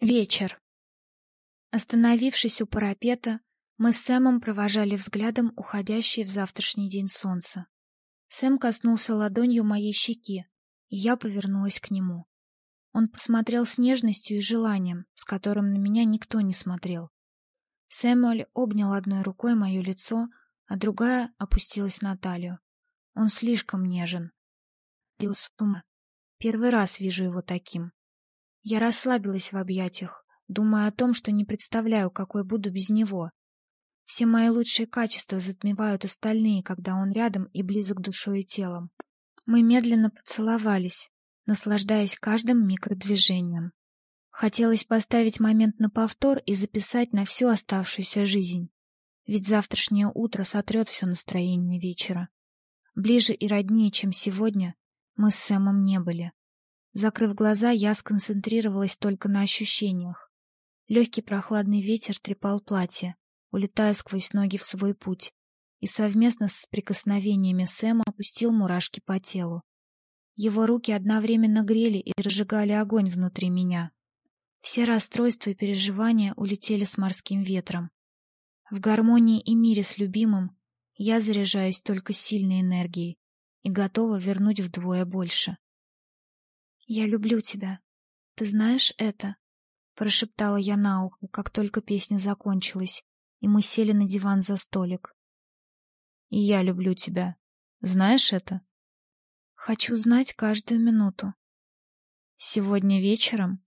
Вечер. Остановившись у парапета, мы с Сэмом провожали взглядом уходящее в завтрашний день солнце. Сэм коснулся ладонью моей щеки, и я повернулась к нему. Он посмотрел с нежностью и желанием, с которым на меня никто не смотрел. Сэмюэль обнял одной рукой мое лицо, а другая опустилась на талию. Он слишком нежен. Первый раз вижу его таким. Я расслабилась в объятиях, думая о том, что не представляю, какой буду без него. Все мои лучшие качества затмевают остальные, когда он рядом и близок душой и телом. Мы медленно поцеловались, наслаждаясь каждым микродвижением. Хотелось поставить момент на повтор и записать на всю оставшуюся жизнь. Ведь завтрашнее утро сотрет все настроение вечера. Ближе и роднее, чем сегодня, мы с Сэмом не были. Закрыв глаза, я сконцентрировалась только на ощущениях. Легкий прохладный ветер трепал платье, улетая сквозь ноги в свой путь, и совместно с прикосновениями Сэма опустил мурашки по телу. Его руки одновременно грели и разжигали огонь внутри меня. Все расстройства и переживания улетели с морским ветром. В гармонии и мире с любимым я заряжаюсь только сильной энергией и готова вернуть вдвое больше. «Я люблю тебя. Ты знаешь это?» — прошептала я на ухо, как только песня закончилась, и мы сели на диван за столик. «И я люблю тебя. Знаешь это?» «Хочу знать каждую минуту». «Сегодня вечером?»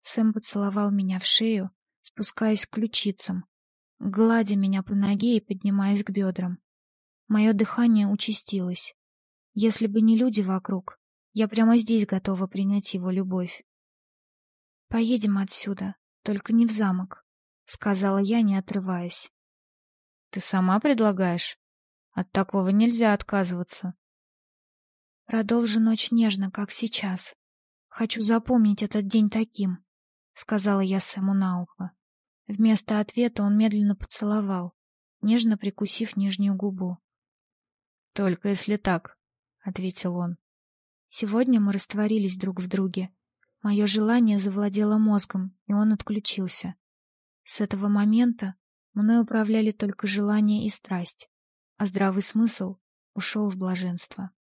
Сэм поцеловал меня в шею, спускаясь к ключицам, гладя меня по ноге и поднимаясь к бедрам. Мое дыхание участилось. Если бы не люди вокруг, я прямо здесь готова принять его любовь. «Поедем отсюда, только не в замок», — сказала я, не отрываясь. «Ты сама предлагаешь? От такого нельзя отказываться». «Продолжи ночь нежно, как сейчас. Хочу запомнить этот день таким», — сказала я Сэму на ухо. Вместо ответа он медленно поцеловал, нежно прикусив нижнюю губу. «Только если так», — ответил он. Сегодня мы растворились друг в друге. Мое желание завладело мозгом, и он отключился. С этого момента мной управляли только желание и страсть, а здравый смысл ушел в блаженство.